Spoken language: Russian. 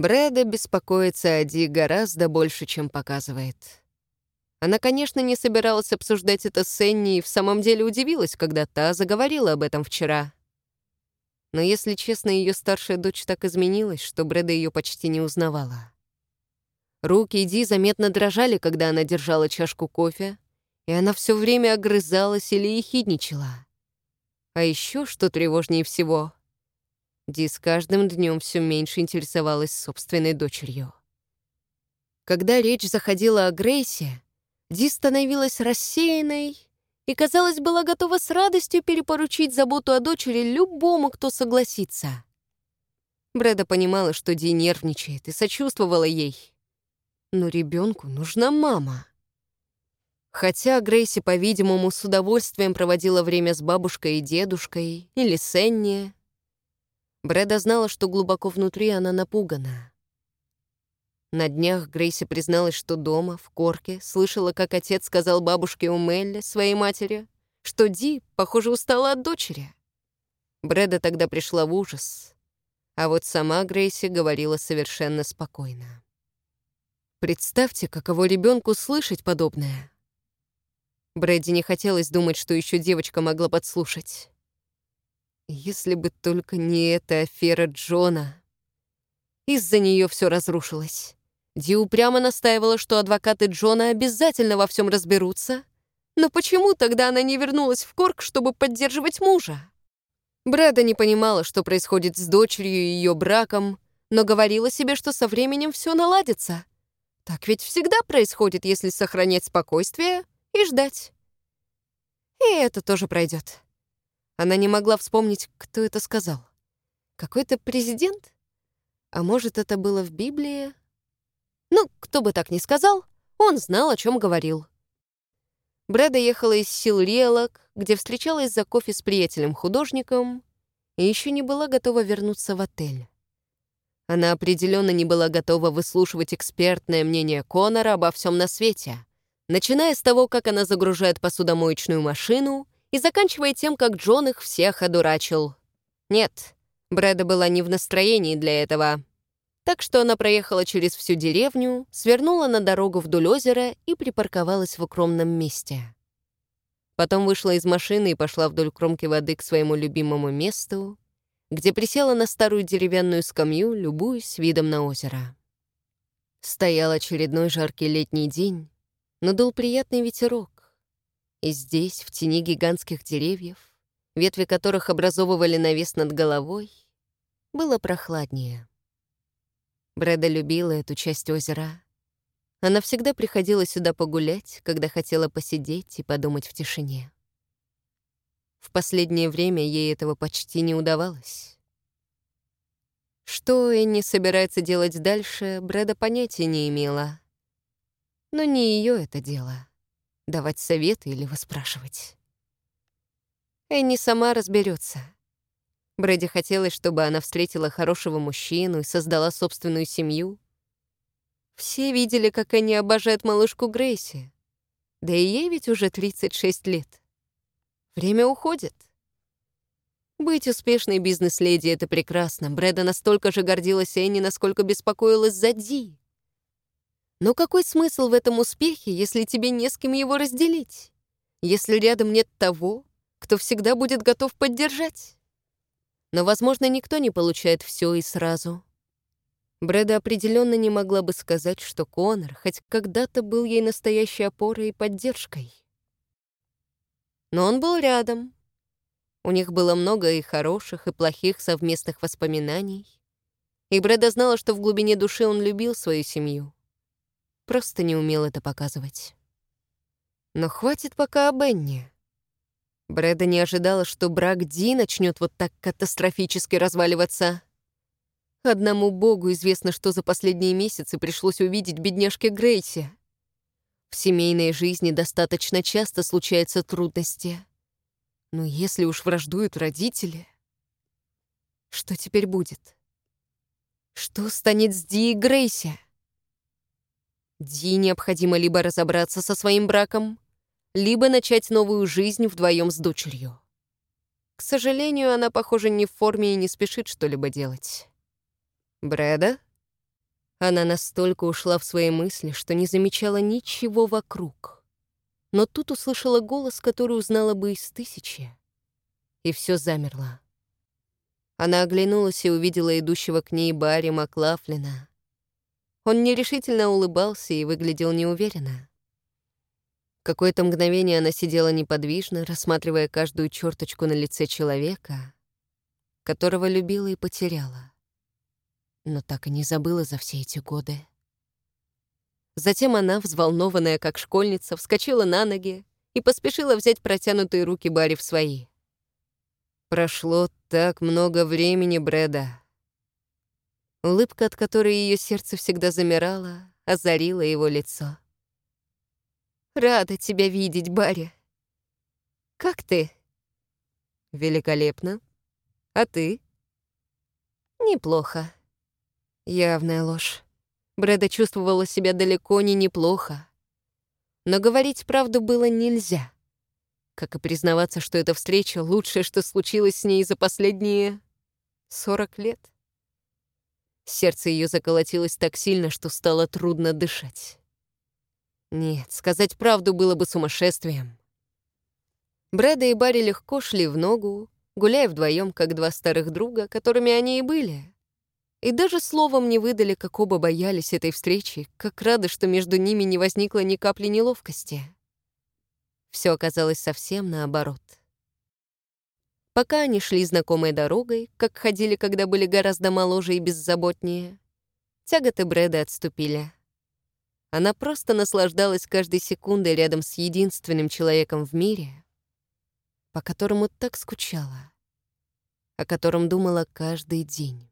Брэда беспокоится о Ди гораздо больше, чем показывает. Она, конечно, не собиралась обсуждать это с Энни и в самом деле удивилась, когда та заговорила об этом вчера. Но, если честно, ее старшая дочь так изменилась, что Брэда ее почти не узнавала. Руки Ди заметно дрожали, когда она держала чашку кофе, и она все время огрызалась или ехидничала. А еще, что тревожнее всего, Ди с каждым днем все меньше интересовалась собственной дочерью. Когда речь заходила о Грейсе, Ди становилась рассеянной и, казалось, была готова с радостью перепоручить заботу о дочери любому, кто согласится. Брэда понимала, что Ди нервничает, и сочувствовала ей. Но ребенку нужна мама. Хотя Грейси, по-видимому, с удовольствием проводила время с бабушкой и дедушкой, или с Энни, Брэда знала, что глубоко внутри она напугана. На днях Грейси призналась, что дома, в корке, слышала, как отец сказал бабушке у Мелли, своей матери, что Ди, похоже, устала от дочери. Брэда тогда пришла в ужас, а вот сама Грейси говорила совершенно спокойно. Представьте, каково ребенку слышать подобное. Брэди не хотелось думать, что еще девочка могла подслушать. Если бы только не эта афера Джона. Из-за нее все разрушилось. Ди упрямо настаивала, что адвокаты Джона обязательно во всем разберутся. Но почему тогда она не вернулась в Корк, чтобы поддерживать мужа? Брэда не понимала, что происходит с дочерью и ее браком, но говорила себе, что со временем все наладится. Так ведь всегда происходит, если сохранять спокойствие и ждать. И это тоже пройдет. Она не могла вспомнить, кто это сказал. Какой-то президент? А может, это было в Библии? Ну, кто бы так ни сказал, он знал, о чем говорил. Брэда ехала из сил Риэлок, где встречалась за кофе с приятелем-художником, и еще не была готова вернуться в отель. Она определенно не была готова выслушивать экспертное мнение Конора обо всем на свете, начиная с того, как она загружает посудомоечную машину и заканчивая тем, как Джон их всех одурачил. Нет, Брэда была не в настроении для этого. Так что она проехала через всю деревню, свернула на дорогу вдоль озера и припарковалась в укромном месте. Потом вышла из машины и пошла вдоль кромки воды к своему любимому месту, где присела на старую деревянную скамью, любуясь видом на озеро. Стоял очередной жаркий летний день, но дул приятный ветерок. И здесь, в тени гигантских деревьев, ветви которых образовывали навес над головой, было прохладнее. Брэда любила эту часть озера. Она всегда приходила сюда погулять, когда хотела посидеть и подумать в тишине. В последнее время ей этого почти не удавалось. Что Энни собирается делать дальше, Брэда понятия не имела. Но не ее это дело — давать советы или выспрашивать. Энни сама разберется. Брэди хотелось, чтобы она встретила хорошего мужчину и создала собственную семью. Все видели, как Энни обожает малышку Грейси. Да и ей ведь уже 36 лет. Время уходит. Быть успешной бизнес-леди — это прекрасно. Брэда настолько же гордилась Энни, насколько беспокоилась за Ди. Но какой смысл в этом успехе, если тебе не с кем его разделить? Если рядом нет того, кто всегда будет готов поддержать? Но, возможно, никто не получает все и сразу. Брэда определенно не могла бы сказать, что Конор хоть когда-то был ей настоящей опорой и поддержкой. Но он был рядом. У них было много и хороших, и плохих совместных воспоминаний. И Брэда знала, что в глубине души он любил свою семью. Просто не умел это показывать. Но хватит пока о Бенни. Брэда не ожидала, что брак Ди начнет вот так катастрофически разваливаться. Одному богу известно, что за последние месяцы пришлось увидеть бедняжке Грейси. В семейной жизни достаточно часто случаются трудности. Но если уж враждуют родители... Что теперь будет? Что станет с Ди и Грейси? Ди необходимо либо разобраться со своим браком, либо начать новую жизнь вдвоем с дочерью. К сожалению, она, похоже, не в форме и не спешит что-либо делать. «Брэда?» Она настолько ушла в свои мысли, что не замечала ничего вокруг. Но тут услышала голос, который узнала бы из тысячи. И все замерло. Она оглянулась и увидела идущего к ней Барри Маклафлина. Он нерешительно улыбался и выглядел неуверенно. Какое-то мгновение она сидела неподвижно, рассматривая каждую черточку на лице человека, которого любила и потеряла, но так и не забыла за все эти годы. Затем она, взволнованная как школьница, вскочила на ноги и поспешила взять протянутые руки Барри в свои. Прошло так много времени, Брэда. Улыбка, от которой ее сердце всегда замирало, озарила его лицо. Рада тебя видеть, Барри. Как ты? Великолепно. А ты? Неплохо. Явная ложь. Брэда чувствовала себя далеко не неплохо. Но говорить правду было нельзя. Как и признаваться, что эта встреча — лучшее, что случилось с ней за последние 40 лет. Сердце ее заколотилось так сильно, что стало трудно дышать. Нет, сказать правду было бы сумасшествием. Брэда и Барри легко шли в ногу, гуляя вдвоем, как два старых друга, которыми они и были. И даже словом не выдали, как оба боялись этой встречи, как рады, что между ними не возникло ни капли неловкости. Все оказалось совсем наоборот. Пока они шли знакомой дорогой, как ходили, когда были гораздо моложе и беззаботнее, тяготы Брэда отступили. Она просто наслаждалась каждой секундой рядом с единственным человеком в мире, по которому так скучала, о котором думала каждый день.